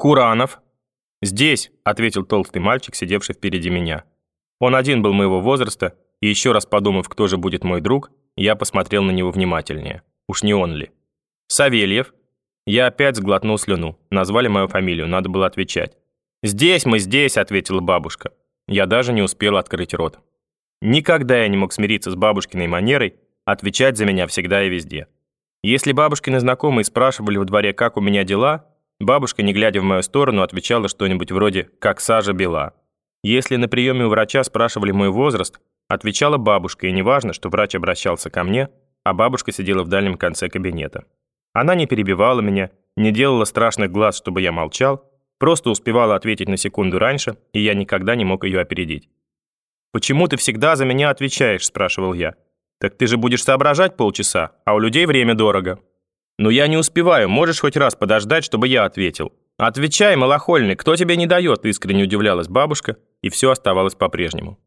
«Куранов?» «Здесь», — ответил толстый мальчик, сидевший впереди меня. Он один был моего возраста, и еще раз подумав, кто же будет мой друг, я посмотрел на него внимательнее. Уж не он ли? «Савельев?» Я опять сглотнул слюну. Назвали мою фамилию, надо было отвечать. «Здесь мы, здесь», — ответила бабушка. Я даже не успел открыть рот. Никогда я не мог смириться с бабушкиной манерой отвечать за меня всегда и везде. Если бабушкины знакомые спрашивали в дворе, как у меня дела, бабушка, не глядя в мою сторону, отвечала что-нибудь вроде «как сажа бела». Если на приеме у врача спрашивали мой возраст, отвечала бабушка, и неважно, что врач обращался ко мне, а бабушка сидела в дальнем конце кабинета. Она не перебивала меня, не делала страшных глаз, чтобы я молчал, просто успевала ответить на секунду раньше, и я никогда не мог ее опередить. «Почему ты всегда за меня отвечаешь?» – спрашивал я. «Так ты же будешь соображать полчаса, а у людей время дорого». «Ну я не успеваю, можешь хоть раз подождать, чтобы я ответил». «Отвечай, малохольный, кто тебе не дает?» – искренне удивлялась бабушка, и все оставалось по-прежнему.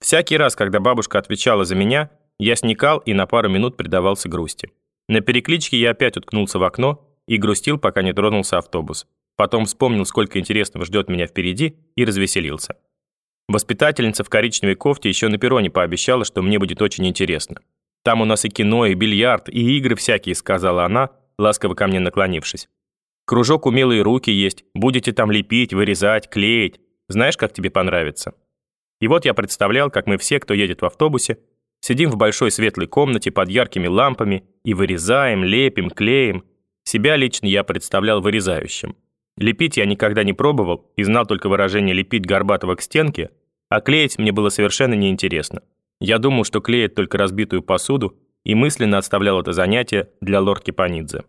Всякий раз, когда бабушка отвечала за меня, я сникал и на пару минут предавался грусти. На перекличке я опять уткнулся в окно и грустил, пока не тронулся автобус. Потом вспомнил, сколько интересного ждет меня впереди, и развеселился. Воспитательница в коричневой кофте еще на перроне пообещала, что мне будет очень интересно. «Там у нас и кино, и бильярд, и игры всякие», сказала она, ласково ко мне наклонившись. «Кружок умелые руки есть, будете там лепить, вырезать, клеить. Знаешь, как тебе понравится?» И вот я представлял, как мы все, кто едет в автобусе, сидим в большой светлой комнате под яркими лампами и вырезаем, лепим, клеим. Себя лично я представлял вырезающим. Лепить я никогда не пробовал и знал только выражение «лепить горбатого к стенке», а клеить мне было совершенно неинтересно. Я думал, что клеит только разбитую посуду, и мысленно отставлял это занятие для лорки Панидзе.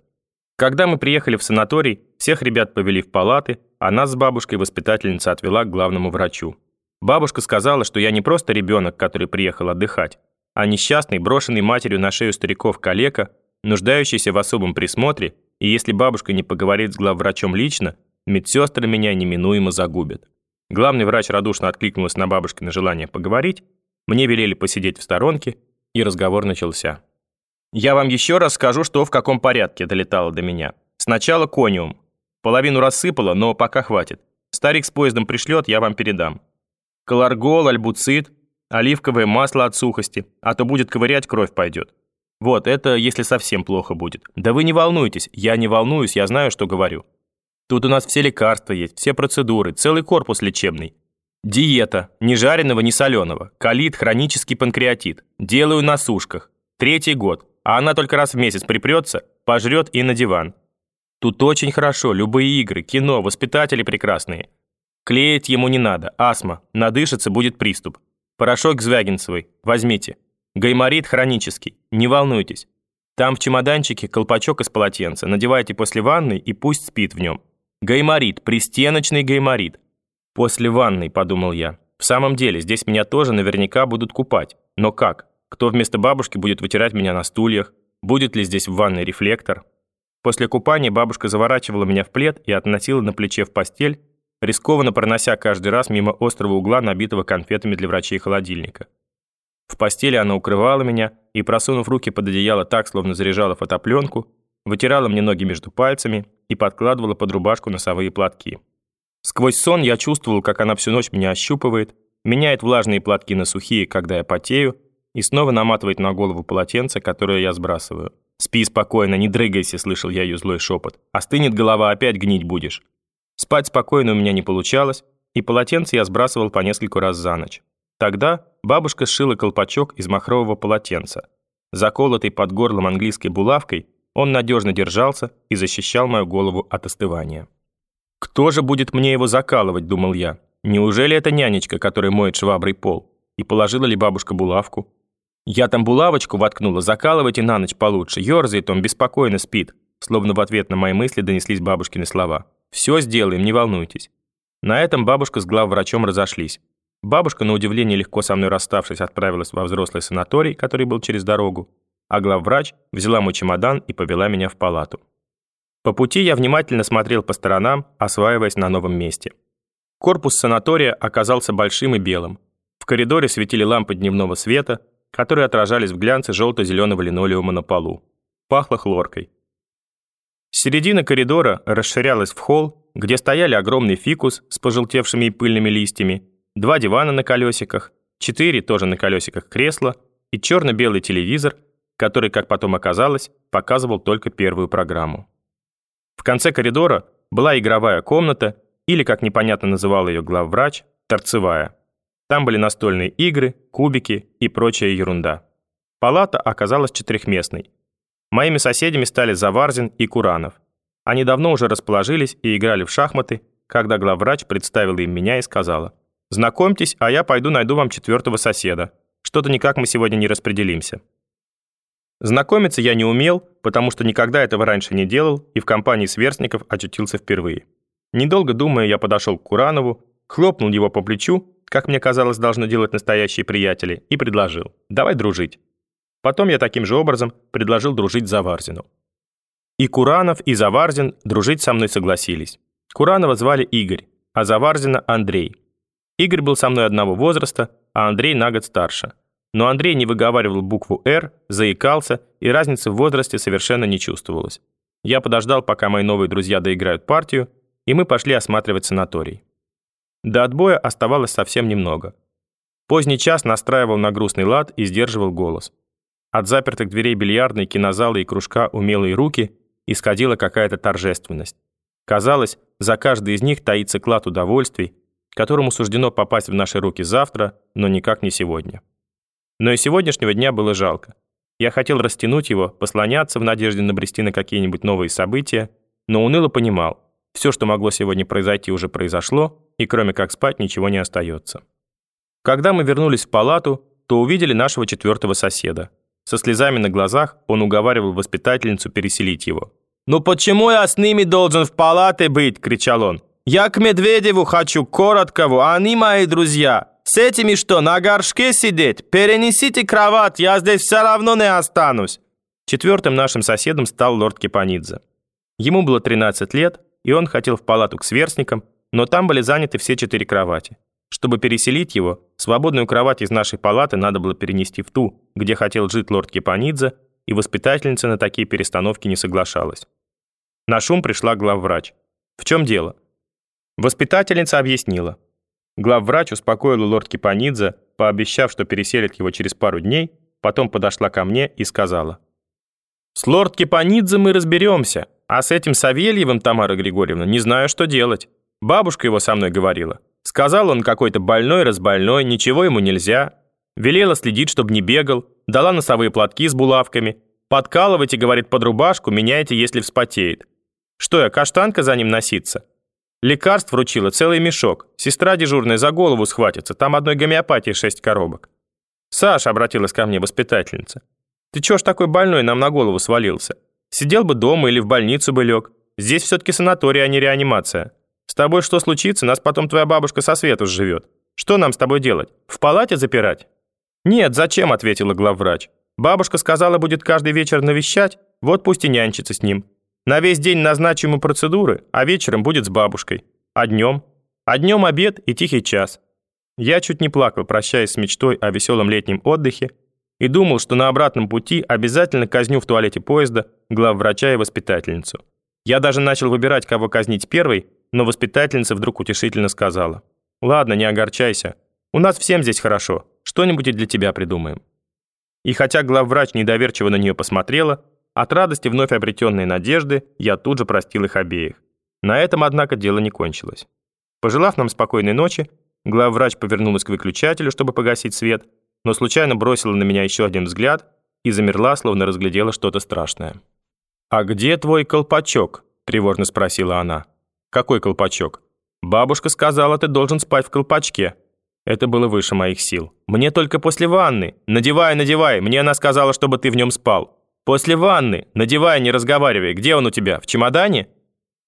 Когда мы приехали в санаторий, всех ребят повели в палаты, а нас с бабушкой воспитательница отвела к главному врачу. Бабушка сказала, что я не просто ребенок, который приехал отдыхать, а несчастный, брошенный матерью на шею стариков калека, нуждающийся в особом присмотре, и если бабушка не поговорит с главврачом лично, медсестры меня неминуемо загубят. Главный врач радушно откликнулась на бабушкино желание поговорить, мне велели посидеть в сторонке, и разговор начался. «Я вам еще раз скажу, что в каком порядке долетало до меня. Сначала кониум. Половину рассыпало, но пока хватит. Старик с поездом пришлет, я вам передам. Коларгол, альбуцит, оливковое масло от сухости, а то будет ковырять, кровь пойдет. Вот, это если совсем плохо будет. Да вы не волнуйтесь, я не волнуюсь, я знаю, что говорю. Тут у нас все лекарства есть, все процедуры, целый корпус лечебный. Диета, ни жареного, ни соленого. Колит, хронический панкреатит. Делаю на сушках. Третий год. А она только раз в месяц припрется, пожрет и на диван. Тут очень хорошо, любые игры, кино, воспитатели прекрасные. Клеить ему не надо, астма, надышится, будет приступ. Порошок Звягинцевой, возьмите. Гайморит хронический, не волнуйтесь. Там в чемоданчике колпачок из полотенца, надевайте после ванны и пусть спит в нем. Гайморит, пристеночный гайморит. После ванной, подумал я. В самом деле, здесь меня тоже наверняка будут купать. Но как? Кто вместо бабушки будет вытирать меня на стульях? Будет ли здесь в ванной рефлектор? После купания бабушка заворачивала меня в плед и относила на плече в постель, рискованно пронося каждый раз мимо острого угла, набитого конфетами для врачей холодильника. В постели она укрывала меня и, просунув руки под одеяло так, словно заряжала фотопленку, вытирала мне ноги между пальцами и подкладывала под рубашку носовые платки. Сквозь сон я чувствовал, как она всю ночь меня ощупывает, меняет влажные платки на сухие, когда я потею, и снова наматывает на голову полотенце, которое я сбрасываю. «Спи спокойно, не дрыгайся», — слышал я ее злой шепот. «Остынет голова, опять гнить будешь». Спать спокойно у меня не получалось, и полотенце я сбрасывал по нескольку раз за ночь. Тогда бабушка сшила колпачок из махрового полотенца. Заколотый под горлом английской булавкой, он надежно держался и защищал мою голову от остывания. «Кто же будет мне его закалывать?» – думал я. «Неужели это нянечка, которая моет шваброй пол? И положила ли бабушка булавку?» «Я там булавочку воткнула, закалывайте на ночь получше, ерзает он, беспокойно спит», словно в ответ на мои мысли донеслись бабушкины слова. «Все сделаем, не волнуйтесь». На этом бабушка с главврачом разошлись. Бабушка, на удивление легко со мной расставшись, отправилась во взрослый санаторий, который был через дорогу, а главврач взяла мой чемодан и повела меня в палату. По пути я внимательно смотрел по сторонам, осваиваясь на новом месте. Корпус санатория оказался большим и белым. В коридоре светили лампы дневного света, которые отражались в глянце желто-зеленого линолеума на полу. Пахло хлоркой. Середина коридора расширялась в холл, где стояли огромный фикус с пожелтевшими и пыльными листьями, два дивана на колесиках, четыре тоже на колесиках кресла и черно-белый телевизор, который, как потом оказалось, показывал только первую программу. В конце коридора была игровая комната, или, как непонятно называл ее главврач, торцевая. Там были настольные игры, кубики и прочая ерунда. Палата оказалась четырехместной. Моими соседями стали Заварзин и Куранов. Они давно уже расположились и играли в шахматы, когда главврач представила им меня и сказала, «Знакомьтесь, а я пойду найду вам четвертого соседа. Что-то никак мы сегодня не распределимся». Знакомиться я не умел, потому что никогда этого раньше не делал и в компании сверстников очутился впервые. Недолго думая, я подошел к Куранову, хлопнул его по плечу, как мне казалось, должно делать настоящие приятели, и предложил «давай дружить». Потом я таким же образом предложил дружить Заварзину. И Куранов, и Заварзин дружить со мной согласились. Куранова звали Игорь, а Заварзина – Андрей. Игорь был со мной одного возраста, а Андрей на год старше. Но Андрей не выговаривал букву «Р», заикался, и разницы в возрасте совершенно не чувствовалось. Я подождал, пока мои новые друзья доиграют партию, и мы пошли осматривать санаторий. До отбоя оставалось совсем немного. Поздний час настраивал на грустный лад и сдерживал голос. От запертых дверей бильярдной, кинозала и кружка умелые руки исходила какая-то торжественность. Казалось, за каждой из них таится клад удовольствий, которому суждено попасть в наши руки завтра, но никак не сегодня. Но и сегодняшнего дня было жалко. Я хотел растянуть его, послоняться в надежде набрести на какие-нибудь новые события, но уныло понимал, все, что могло сегодня произойти, уже произошло, и кроме как спать ничего не остается. Когда мы вернулись в палату, то увидели нашего четвертого соседа. Со слезами на глазах он уговаривал воспитательницу переселить его. «Ну почему я с ними должен в палате быть?» – кричал он. «Я к Медведеву хочу, Короткову, а они мои друзья. С этими что, на горшке сидеть? Перенесите кровать, я здесь все равно не останусь». Четвертым нашим соседом стал лорд Кипанидзе. Ему было 13 лет, и он хотел в палату к сверстникам, но там были заняты все четыре кровати. Чтобы переселить его, свободную кровать из нашей палаты надо было перенести в ту, где хотел жить лорд Кипанидзе, и воспитательница на такие перестановки не соглашалась. На шум пришла главврач. В чем дело? Воспитательница объяснила. Главврач успокоила лорд Кипанидзе, пообещав, что переселит его через пару дней, потом подошла ко мне и сказала. «С лорд Кипанидзе мы разберемся, а с этим Савельевым, Тамара Григорьевна, не знаю, что делать. Бабушка его со мной говорила. Сказал он какой-то больной-разбольной, ничего ему нельзя. Велела следить, чтобы не бегал, дала носовые платки с булавками. Подкалывайте, говорит, под рубашку, меняйте, если вспотеет. Что я, каштанка за ним носиться? Лекарств вручила целый мешок. Сестра дежурная за голову схватится, там одной гомеопатии шесть коробок. Саша обратилась ко мне воспитательница. Ты чё ж такой больной нам на голову свалился? Сидел бы дома или в больницу бы лег. Здесь все-таки санаторий, а не реанимация. С тобой что случится, нас потом твоя бабушка со свету сживет. Что нам с тобой делать? В палате запирать? Нет, зачем, ответила главврач. Бабушка сказала, будет каждый вечер навещать, вот пусть и нянчится с ним. На весь день назначим процедуры, а вечером будет с бабушкой. А днем? А днем обед и тихий час. Я чуть не плакал, прощаясь с мечтой о веселом летнем отдыхе, и думал, что на обратном пути обязательно казню в туалете поезда главврача и воспитательницу. Я даже начал выбирать, кого казнить первой, но воспитательница вдруг утешительно сказала. «Ладно, не огорчайся. У нас всем здесь хорошо. Что-нибудь и для тебя придумаем». И хотя главврач недоверчиво на нее посмотрела, от радости вновь обретенной надежды я тут же простил их обеих. На этом, однако, дело не кончилось. Пожелав нам спокойной ночи, главврач повернулась к выключателю, чтобы погасить свет, но случайно бросила на меня еще один взгляд и замерла, словно разглядела что-то страшное. «А где твой колпачок?» – тревожно спросила она. «Какой колпачок?» «Бабушка сказала, ты должен спать в колпачке». Это было выше моих сил. «Мне только после ванны. Надевай, надевай. Мне она сказала, чтобы ты в нем спал». «После ванны! Надевай, не разговаривай! Где он у тебя? В чемодане?»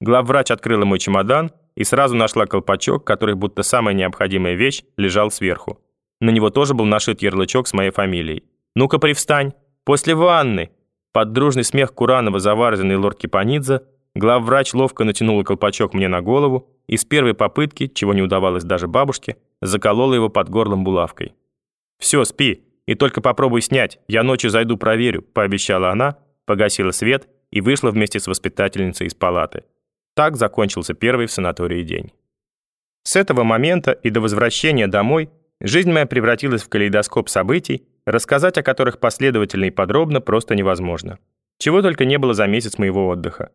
Главврач открыла мой чемодан и сразу нашла колпачок, который будто самая необходимая вещь лежал сверху. На него тоже был нашит ярлычок с моей фамилией. «Ну-ка, привстань! После ванны!» Под дружный смех Куранова, заварзанный лорд Кипанидзе, главврач ловко натянула колпачок мне на голову и с первой попытки, чего не удавалось даже бабушке, заколола его под горлом булавкой. «Все, спи!» И только попробуй снять, я ночью зайду проверю», – пообещала она, погасила свет и вышла вместе с воспитательницей из палаты. Так закончился первый в санатории день. С этого момента и до возвращения домой жизнь моя превратилась в калейдоскоп событий, рассказать о которых последовательно и подробно просто невозможно. Чего только не было за месяц моего отдыха.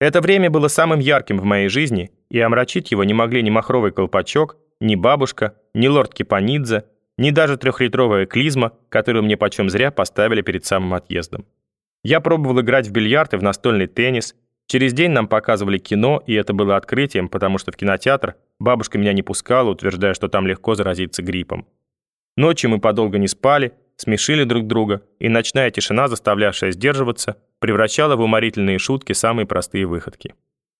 Это время было самым ярким в моей жизни, и омрачить его не могли ни махровый колпачок, ни бабушка, ни лорд Кипанидзе, ни даже трехлитровая клизма, которую мне почем зря поставили перед самым отъездом. Я пробовал играть в бильярд и в настольный теннис. Через день нам показывали кино, и это было открытием, потому что в кинотеатр бабушка меня не пускала, утверждая, что там легко заразиться гриппом. Ночью мы подолго не спали, смешили друг друга, и ночная тишина, заставлявшая сдерживаться, превращала в уморительные шутки самые простые выходки.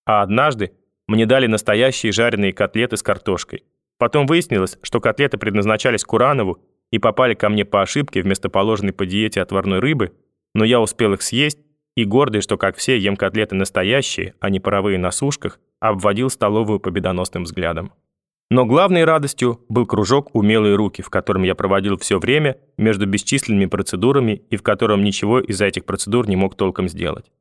А однажды мне дали настоящие жареные котлеты с картошкой. Потом выяснилось, что котлеты предназначались Куранову и попали ко мне по ошибке вместо положенной по диете отварной рыбы, но я успел их съесть, и гордый, что, как все, ем котлеты настоящие, а не паровые на сушках, обводил столовую победоносным взглядом. Но главной радостью был кружок «Умелые руки», в котором я проводил все время между бесчисленными процедурами и в котором ничего из этих процедур не мог толком сделать.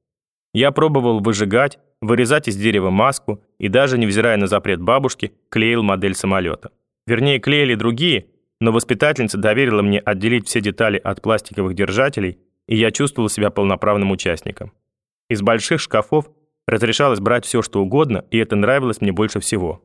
Я пробовал выжигать, вырезать из дерева маску и даже, невзирая на запрет бабушки, клеил модель самолета. Вернее, клеили другие, но воспитательница доверила мне отделить все детали от пластиковых держателей, и я чувствовал себя полноправным участником. Из больших шкафов разрешалось брать все, что угодно, и это нравилось мне больше всего.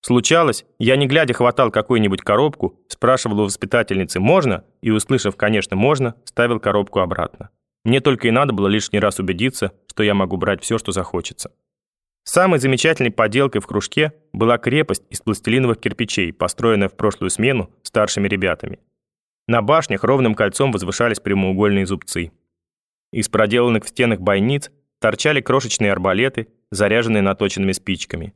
Случалось, я не глядя хватал какую-нибудь коробку, спрашивал у воспитательницы «можно?» и, услышав «конечно, можно», ставил коробку обратно. Мне только и надо было лишний раз убедиться, что я могу брать все, что захочется. Самой замечательной поделкой в кружке была крепость из пластилиновых кирпичей, построенная в прошлую смену старшими ребятами. На башнях ровным кольцом возвышались прямоугольные зубцы. Из проделанных в стенах бойниц торчали крошечные арбалеты, заряженные наточенными спичками.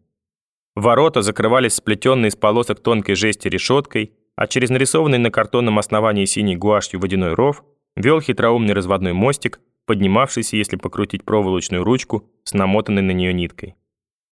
Ворота закрывались сплетенной из полосок тонкой жести решеткой, а через нарисованный на картонном основании синей гуашью водяной ров вел хитроумный разводной мостик, поднимавшийся, если покрутить проволочную ручку с намотанной на нее ниткой.